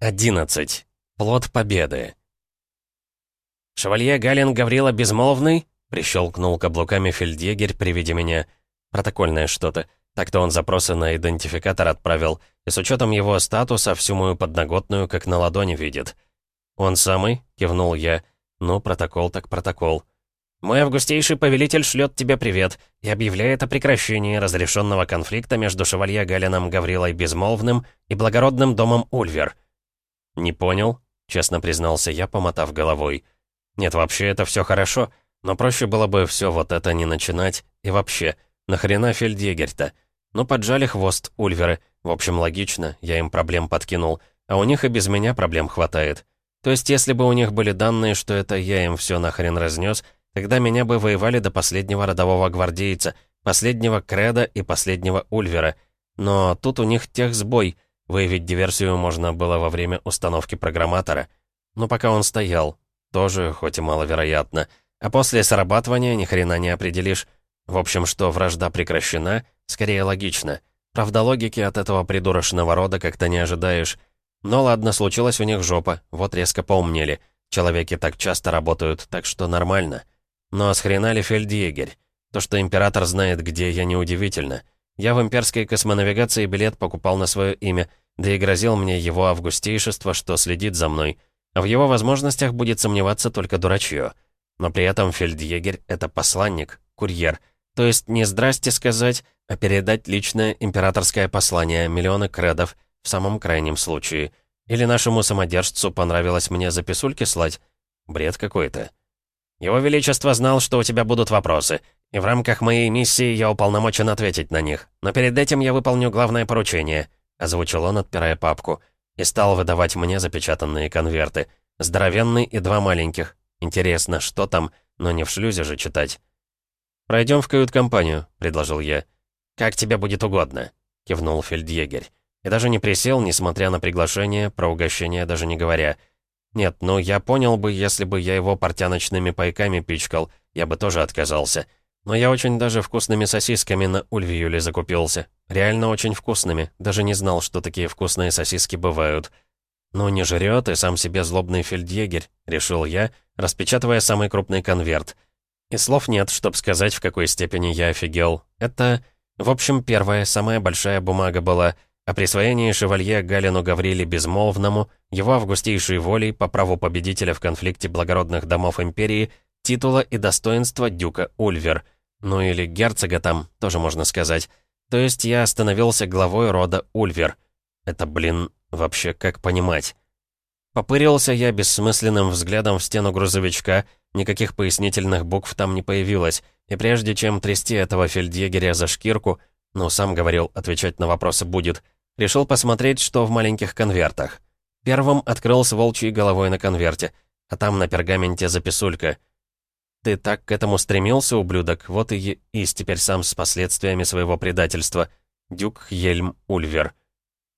11. Плод победы. «Шевалье Галин Гаврила Безмолвный?» — прищелкнул каблуками фельдъегерь при виде меня. Протокольное что-то. Так-то он запросы на идентификатор отправил, и с учетом его статуса всю мою подноготную как на ладони видит. «Он самый?» — кивнул я. «Ну, протокол так протокол». «Мой августейший повелитель шлет тебе привет и объявляет о прекращении разрешенного конфликта между шевалье Галином Гаврилой Безмолвным и благородным домом Ульвер». «Не понял», — честно признался я, помотав головой. «Нет, вообще это все хорошо, но проще было бы все вот это не начинать. И вообще, нахрена фельдъегерь-то? Ну, поджали хвост Ульверы. В общем, логично, я им проблем подкинул. А у них и без меня проблем хватает. То есть, если бы у них были данные, что это я им все нахрен разнес, тогда меня бы воевали до последнего родового гвардейца, последнего Креда и последнего Ульвера. Но тут у них техсбой — Выявить диверсию можно было во время установки программатора. Но пока он стоял, тоже, хоть и маловероятно. А после срабатывания ни хрена не определишь. В общем, что вражда прекращена, скорее логично. Правда, логики от этого придурочного рода как-то не ожидаешь. Но ладно, случилась у них жопа, вот резко поумнели. Человеки так часто работают, так что нормально. Но с хрена ли фельдъегерь? То, что император знает, где я, неудивительно. Я в имперской космонавигации билет покупал на свое имя, да и грозил мне его августейшество, что следит за мной. А в его возможностях будет сомневаться только дурачье. Но при этом фельдъегерь — это посланник, курьер. То есть не «здрасте» сказать, а передать личное императорское послание, миллионы кредов, в самом крайнем случае. Или нашему самодержцу понравилось мне записульки слать? Бред какой-то. Его Величество знал, что у тебя будут вопросы, и в рамках моей миссии я уполномочен ответить на них. Но перед этим я выполню главное поручение», — озвучил он, отпирая папку, и стал выдавать мне запечатанные конверты. Здоровенный и два маленьких. Интересно, что там, но не в шлюзе же читать. «Пройдем в кают-компанию», — предложил я. «Как тебе будет угодно», — кивнул фельдъегерь. И даже не присел, несмотря на приглашение, про угощение даже не говоря. Нет, ну я понял бы, если бы я его портяночными пайками пичкал, я бы тоже отказался. Но я очень даже вкусными сосисками на Ульвиюле закупился. Реально очень вкусными. Даже не знал, что такие вкусные сосиски бывают. «Ну не жрет и сам себе злобный фельдъегерь», — решил я, распечатывая самый крупный конверт. И слов нет, чтоб сказать, в какой степени я офигел. Это, в общем, первая, самая большая бумага была о присвоении шевалье Галину Гавриле Безмолвному, его августейшей волей по праву победителя в конфликте благородных домов империи, титула и достоинства дюка Ульвер — ну или герцога там, тоже можно сказать. То есть я становился главой рода Ульвер. Это, блин, вообще как понимать? Попырился я бессмысленным взглядом в стену грузовичка, никаких пояснительных букв там не появилось, и прежде чем трясти этого фельдъегеря за шкирку, ну, сам говорил, отвечать на вопросы будет, решил посмотреть, что в маленьких конвертах. Первым открыл с волчьей головой на конверте, а там на пергаменте записулька — ты так к этому стремился, ублюдок, вот и ись теперь сам с последствиями своего предательства. Дюк Хельм Ульвер.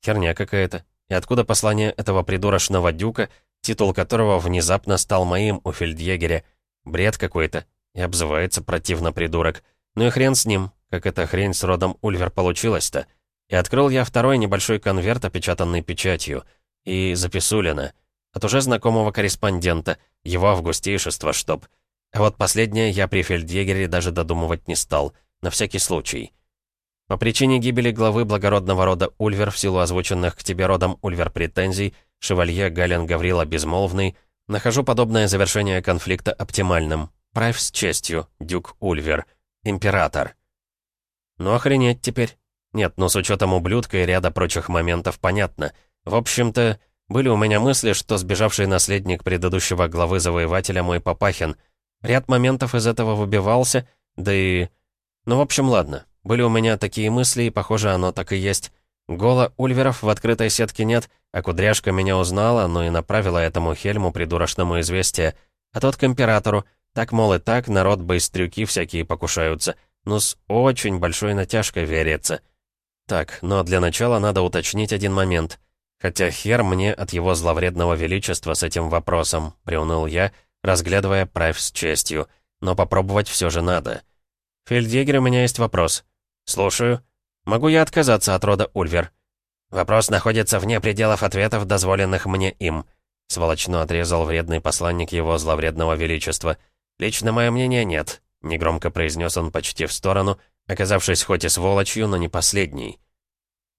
Херня какая-то. И откуда послание этого придурочного дюка, титул которого внезапно стал моим у фельдъегеря? Бред какой-то. И обзывается противно придурок. Ну и хрен с ним, как эта хрень с родом Ульвер получилась-то. И открыл я второй небольшой конверт, опечатанный печатью. И записулина. От уже знакомого корреспондента, его августейшества, чтоб... А вот последнее я при фельдъегере даже додумывать не стал, на всякий случай. По причине гибели главы благородного рода Ульвер в силу озвученных к тебе родом Ульвер претензий, шевалье Гален Гаврила Безмолвный, нахожу подобное завершение конфликта оптимальным. Правь с честью, дюк Ульвер, император. Ну охренеть теперь. Нет, ну с учетом ублюдка и ряда прочих моментов понятно. В общем-то, были у меня мысли, что сбежавший наследник предыдущего главы завоевателя мой Папахин — Ряд моментов из этого выбивался, да и... Ну, в общем, ладно. Были у меня такие мысли, и, похоже, оно так и есть. Гола Ульверов в открытой сетке нет, а Кудряшка меня узнала, но и направила этому Хельму придурочному известие. А тот к императору. Так, мол, и так, народ байстрюки всякие покушаются. Ну, с очень большой натяжкой верится. Так, но для начала надо уточнить один момент. Хотя хер мне от его зловредного величества с этим вопросом, приуныл я, — разглядывая правь с честью. Но попробовать все же надо. «Фельдъегер, у меня есть вопрос». «Слушаю. Могу я отказаться от рода Ульвер?» Вопрос находится вне пределов ответов, дозволенных мне им. Сволочно отрезал вредный посланник его зловредного величества. Лично мое мнение нет. Негромко произнес он почти в сторону, оказавшись хоть и сволочью, но не последней.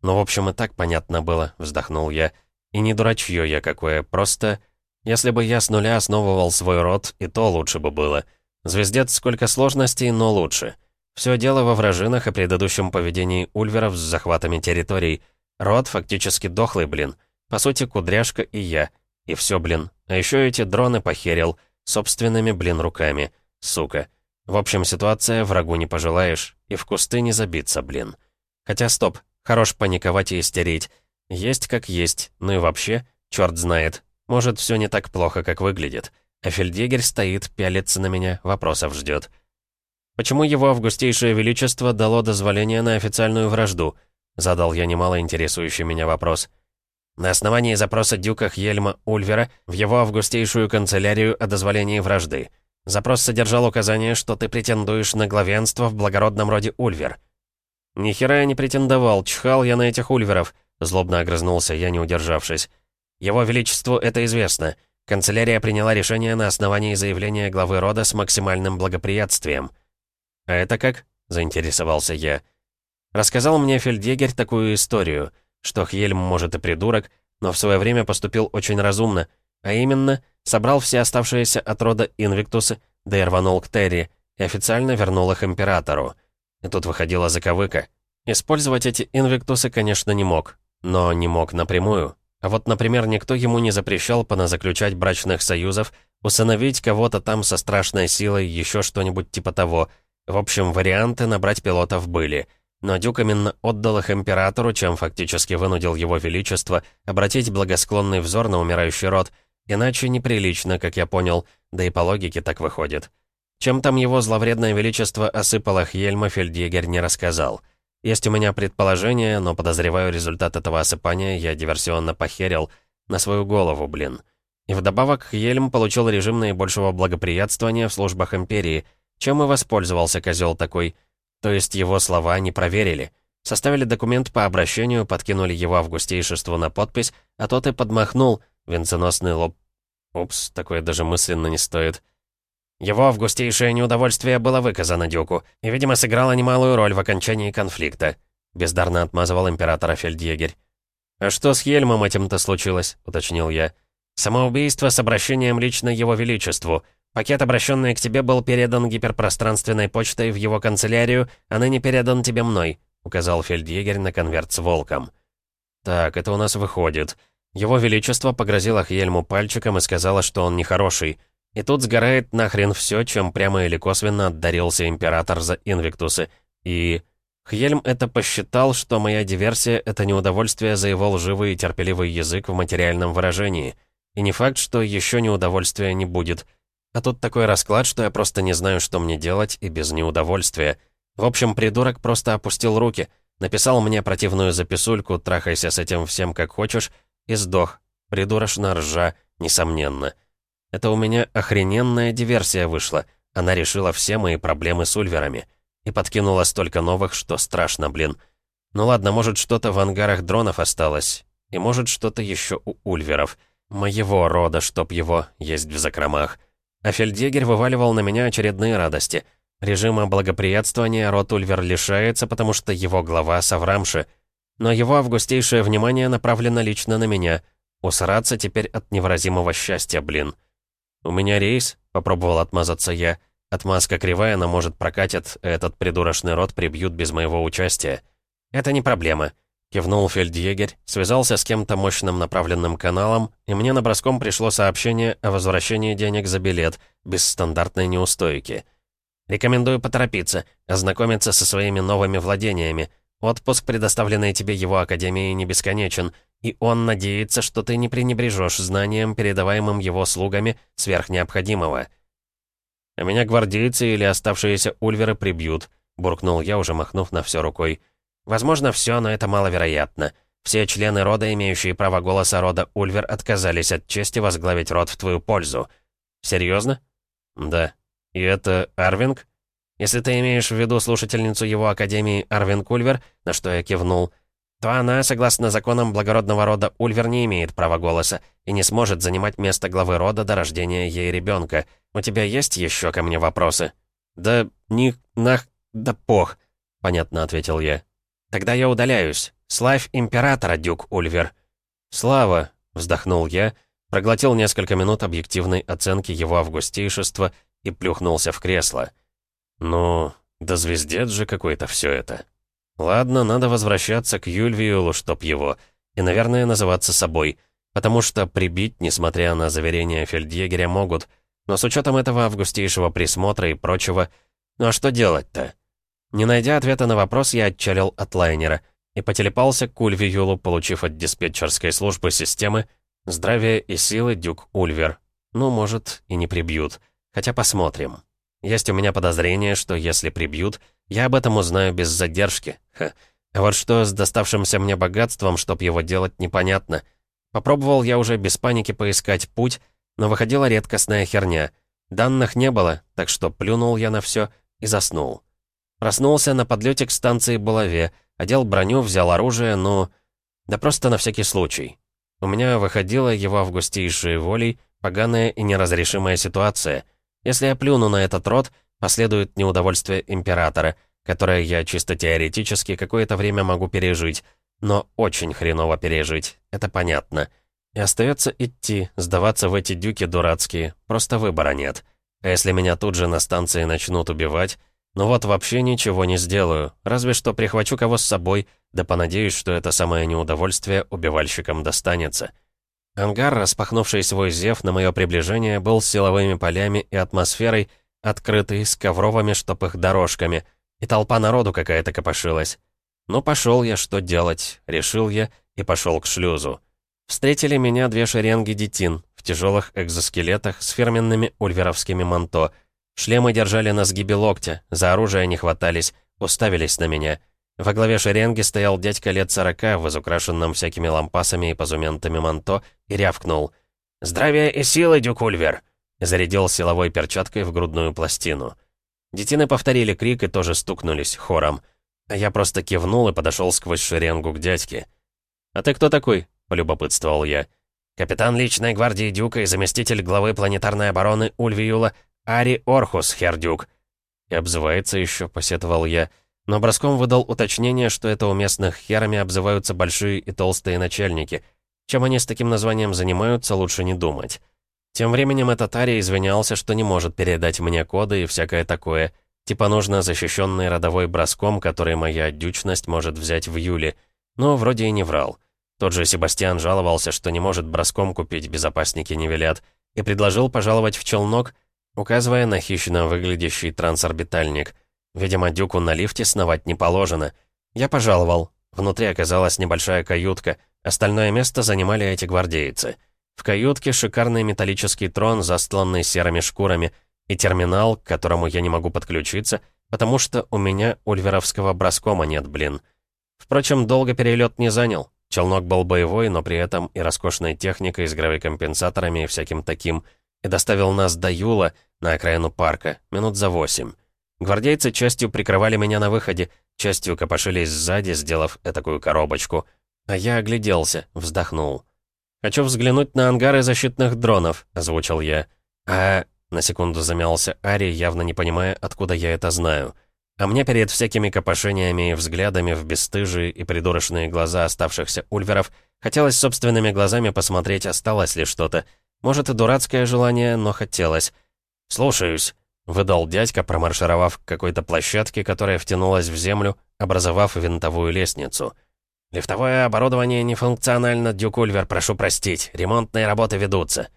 «Ну, в общем, и так понятно было», — вздохнул я. «И не дурачье я какое, просто...» Если бы я с нуля основывал свой род, и то лучше бы было. Звездец сколько сложностей, но лучше. Все дело во вражинах и предыдущем поведении ульверов с захватами территорий. Род фактически дохлый, блин. По сути, кудряшка и я. И все, блин. А еще эти дроны похерил. Собственными, блин, руками. Сука. В общем, ситуация врагу не пожелаешь. И в кусты не забиться, блин. Хотя стоп. Хорош паниковать и истерить. Есть как есть. Ну и вообще, черт знает. Может, все не так плохо, как выглядит. А фельдъегерь стоит, пялится на меня, вопросов ждет. «Почему его августейшее величество дало дозволение на официальную вражду?» Задал я немало интересующий меня вопрос. На основании запроса дюка Хельма Ульвера в его августейшую канцелярию о дозволении вражды. Запрос содержал указание, что ты претендуешь на главенство в благородном роде Ульвер. «Ни хера я не претендовал, чхал я на этих Ульверов», злобно огрызнулся я, не удержавшись. Его Величеству это известно. Канцелярия приняла решение на основании заявления главы рода с максимальным благоприятствием. «А это как?» — заинтересовался я. Рассказал мне фельдъегерь такую историю, что Хельм, может, и придурок, но в свое время поступил очень разумно, а именно, собрал все оставшиеся от рода Инвиктусы, да и рванул к Терри, и официально вернул их императору. И тут выходила заковыка. Использовать эти Инвиктусы, конечно, не мог, но не мог напрямую. А вот, например, никто ему не запрещал поназаключать брачных союзов, усыновить кого-то там со страшной силой, еще что-нибудь типа того. В общем, варианты набрать пилотов были. Но Дюк именно отдал их императору, чем фактически вынудил его величество обратить благосклонный взор на умирающий род. Иначе неприлично, как я понял, да и по логике так выходит. Чем там его зловредное величество осыпало Хельма, фельдъегерь не рассказал. Есть у меня предположение, но подозреваю результат этого осыпания я диверсионно похерил на свою голову, блин. И вдобавок Хельм получил режим наибольшего благоприятствования в службах Империи, чем и воспользовался козел такой. То есть его слова не проверили. Составили документ по обращению, подкинули его августейшеству на подпись, а тот и подмахнул, венценосный лоб. Упс, такое даже мысленно не стоит. Его августейшее неудовольствие было выказано Дюку, и, видимо, сыграло немалую роль в окончании конфликта. Бездарно отмазывал императора фельдъегерь. «А что с Хельмом этим-то случилось?» — уточнил я. «Самоубийство с обращением лично его величеству. Пакет, обращенный к тебе, был передан гиперпространственной почтой в его канцелярию, а ныне передан тебе мной», — указал фельдъегерь на конверт с волком. «Так, это у нас выходит. Его величество погрозило Хельму пальчиком и сказала, что он нехороший». И тут сгорает нахрен все, чем прямо или косвенно отдарился император за инвиктусы. И... Хельм это посчитал, что моя диверсия — это неудовольствие за его лживый и терпеливый язык в материальном выражении. И не факт, что еще неудовольствия не будет. А тут такой расклад, что я просто не знаю, что мне делать и без неудовольствия. В общем, придурок просто опустил руки, написал мне противную записульку «трахайся с этим всем как хочешь» и сдох. Придурочно ржа, несомненно. Это у меня охрененная диверсия вышла. Она решила все мои проблемы с ульверами. И подкинула столько новых, что страшно, блин. Ну ладно, может, что-то в ангарах дронов осталось. И может, что-то еще у ульверов. Моего рода, чтоб его, есть в закромах. А фельдъегерь вываливал на меня очередные радости. Режима благоприятствования род Ульвер лишается, потому что его глава Саврамши. Но его августейшее внимание направлено лично на меня. Усраться теперь от невыразимого счастья, блин. «У меня рейс», — попробовал отмазаться я. «Отмазка кривая, но, может, прокатит, этот придурочный рот прибьют без моего участия». «Это не проблема», — кивнул фельдъегерь, связался с кем-то мощным направленным каналом, и мне на броском пришло сообщение о возвращении денег за билет, без стандартной неустойки. «Рекомендую поторопиться, ознакомиться со своими новыми владениями. Отпуск, предоставленный тебе его Академией, не бесконечен, и он надеется, что ты не пренебрежешь знанием, передаваемым его слугами, сверх необходимого. «А меня гвардейцы или оставшиеся ульверы прибьют», — буркнул я, уже махнув на все рукой. «Возможно, все, но это маловероятно. Все члены рода, имеющие право голоса рода Ульвер, отказались от чести возглавить род в твою пользу. Серьезно? Да. И это Арвинг? Если ты имеешь в виду слушательницу его академии Арвинг Ульвер, на что я кивнул, то она, согласно законам благородного рода Ульвер, не имеет права голоса и не сможет занимать место главы рода до рождения ей ребенка. У тебя есть еще ко мне вопросы?» «Да ни... нах... да пох», — понятно ответил я. «Тогда я удаляюсь. Славь императора, дюк Ульвер». «Слава», — вздохнул я, проглотил несколько минут объективной оценки его августейшества и плюхнулся в кресло. «Ну, да звездец же какой-то все это». Ладно, надо возвращаться к Юльвиулу, чтоб его, и, наверное, называться собой, потому что прибить, несмотря на заверения фельдъегеря, могут, но с учетом этого августейшего присмотра и прочего, ну а что делать-то? Не найдя ответа на вопрос, я отчалил от лайнера и потелепался к Ульвиюлу, получив от диспетчерской службы системы «Здравие и силы, Дюк Ульвер». Ну, может, и не прибьют. Хотя посмотрим. Есть у меня подозрение, что если прибьют, я об этом узнаю без задержки. Ха. А вот что с доставшимся мне богатством, чтоб его делать, непонятно. Попробовал я уже без паники поискать путь, но выходила редкостная херня. Данных не было, так что плюнул я на все и заснул. Проснулся на подлете к станции Булаве, одел броню, взял оружие, ну... Да просто на всякий случай. У меня выходила его августейшей волей поганая и неразрешимая ситуация. Если я плюну на этот род, Последует неудовольствие императора, которое я чисто теоретически какое-то время могу пережить, но очень хреново пережить, это понятно. И остается идти, сдаваться в эти дюки дурацкие, просто выбора нет. А если меня тут же на станции начнут убивать, ну вот вообще ничего не сделаю, разве что прихвачу кого с собой, да понадеюсь, что это самое неудовольствие убивальщикам достанется. Ангар, распахнувший свой зев на мое приближение, был силовыми полями и атмосферой, открытый, с ковровыми штопых дорожками, и толпа народу какая-то копошилась. Ну, пошел я, что делать, решил я и пошел к шлюзу. Встретили меня две шеренги детин в тяжелых экзоскелетах с фирменными ульверовскими манто. Шлемы держали на сгибе локтя, за оружие не хватались, уставились на меня. Во главе шеренги стоял дядька лет сорока в изукрашенном всякими лампасами и позументами манто и рявкнул. «Здравия и силы, дюк Ульвер!» Зарядил силовой перчаткой в грудную пластину. Детины повторили крик и тоже стукнулись хором. А я просто кивнул и подошел сквозь шеренгу к дядьке. «А ты кто такой?» — полюбопытствовал я. «Капитан личной гвардии Дюка и заместитель главы планетарной обороны Ульвиюла Ари Орхус, Хердюк». И обзывается еще, посетовал я, но броском выдал уточнение, что это у местных херами обзываются большие и толстые начальники. Чем они с таким названием занимаются, лучше не думать. Тем временем этот Ари извинялся, что не может передать мне коды и всякое такое. Типа нужно защищенный родовой броском, который моя дючность может взять в июле. Но вроде и не врал. Тот же Себастьян жаловался, что не может броском купить, безопасники не велят, и предложил пожаловать в челнок, указывая на хищно выглядящий трансорбитальник. Видимо, дюку на лифте сновать не положено. Я пожаловал. Внутри оказалась небольшая каютка. Остальное место занимали эти гвардейцы. В каютке шикарный металлический трон, застланный серыми шкурами, и терминал, к которому я не могу подключиться, потому что у меня ульверовского броскома нет, блин. Впрочем, долго перелет не занял. Челнок был боевой, но при этом и роскошной техникой с гравикомпенсаторами и всяким таким, и доставил нас до Юла, на окраину парка, минут за восемь. Гвардейцы частью прикрывали меня на выходе, частью копошились сзади, сделав этакую коробочку. А я огляделся, вздохнул. «Хочу взглянуть на ангары защитных дронов», — озвучил я. «А...» — на секунду замялся Ари, явно не понимая, откуда я это знаю. А мне перед всякими копошениями и взглядами в бесстыжие и придурочные глаза оставшихся ульверов хотелось собственными глазами посмотреть, осталось ли что-то. Может, и дурацкое желание, но хотелось. «Слушаюсь», — выдал дядька, промаршировав к какой-то площадке, которая втянулась в землю, образовав винтовую лестницу. «Лифтовое оборудование нефункционально, дюк Ульвер, прошу простить. Ремонтные работы ведутся».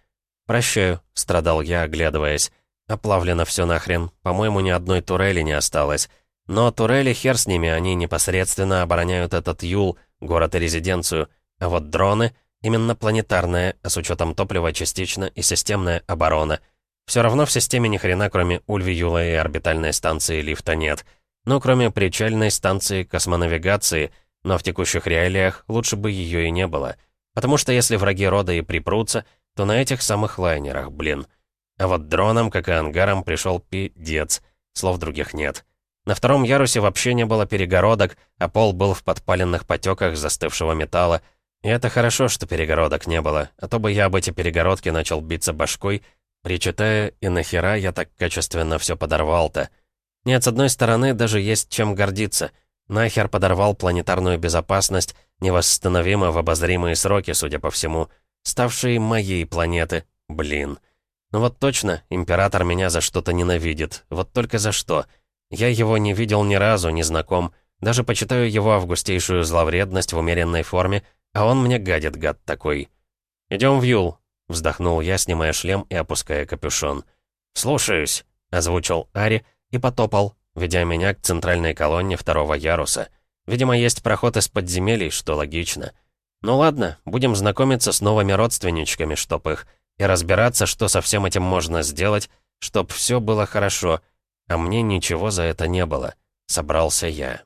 «Прощаю», — страдал я, оглядываясь. «Оплавлено все нахрен. По-моему, ни одной турели не осталось. Но турели, хер с ними, они непосредственно обороняют этот Юл, город и резиденцию. А вот дроны — именно планетарная, а с учетом топлива частично и системная оборона. Все равно в системе ни хрена, кроме Ульви Юла и орбитальной станции лифта нет. Ну, кроме причальной станции космонавигации — но в текущих реалиях лучше бы ее и не было. Потому что если враги рода и припрутся, то на этих самых лайнерах, блин. А вот дронам, как и ангарам, пришел пи-дец. Слов других нет. На втором ярусе вообще не было перегородок, а пол был в подпаленных потеках застывшего металла. И это хорошо, что перегородок не было, а то бы я об эти перегородки начал биться башкой, причитая, и нахера я так качественно все подорвал-то. Нет, с одной стороны, даже есть чем гордиться. Нахер подорвал планетарную безопасность, невосстановимо в обозримые сроки, судя по всему, ставшие моей планеты. Блин. Ну вот точно, император меня за что-то ненавидит. Вот только за что. Я его не видел ни разу, не знаком. Даже почитаю его августейшую зловредность в умеренной форме, а он мне гадит, гад такой. «Идем в Юл», — вздохнул я, снимая шлем и опуская капюшон. «Слушаюсь», — озвучил Ари и потопал, ведя меня к центральной колонне второго яруса. Видимо, есть проход из подземелий, что логично. Ну ладно, будем знакомиться с новыми родственничками, чтоб их и разбираться, что со всем этим можно сделать, чтоб все было хорошо, а мне ничего за это не было. Собрался я.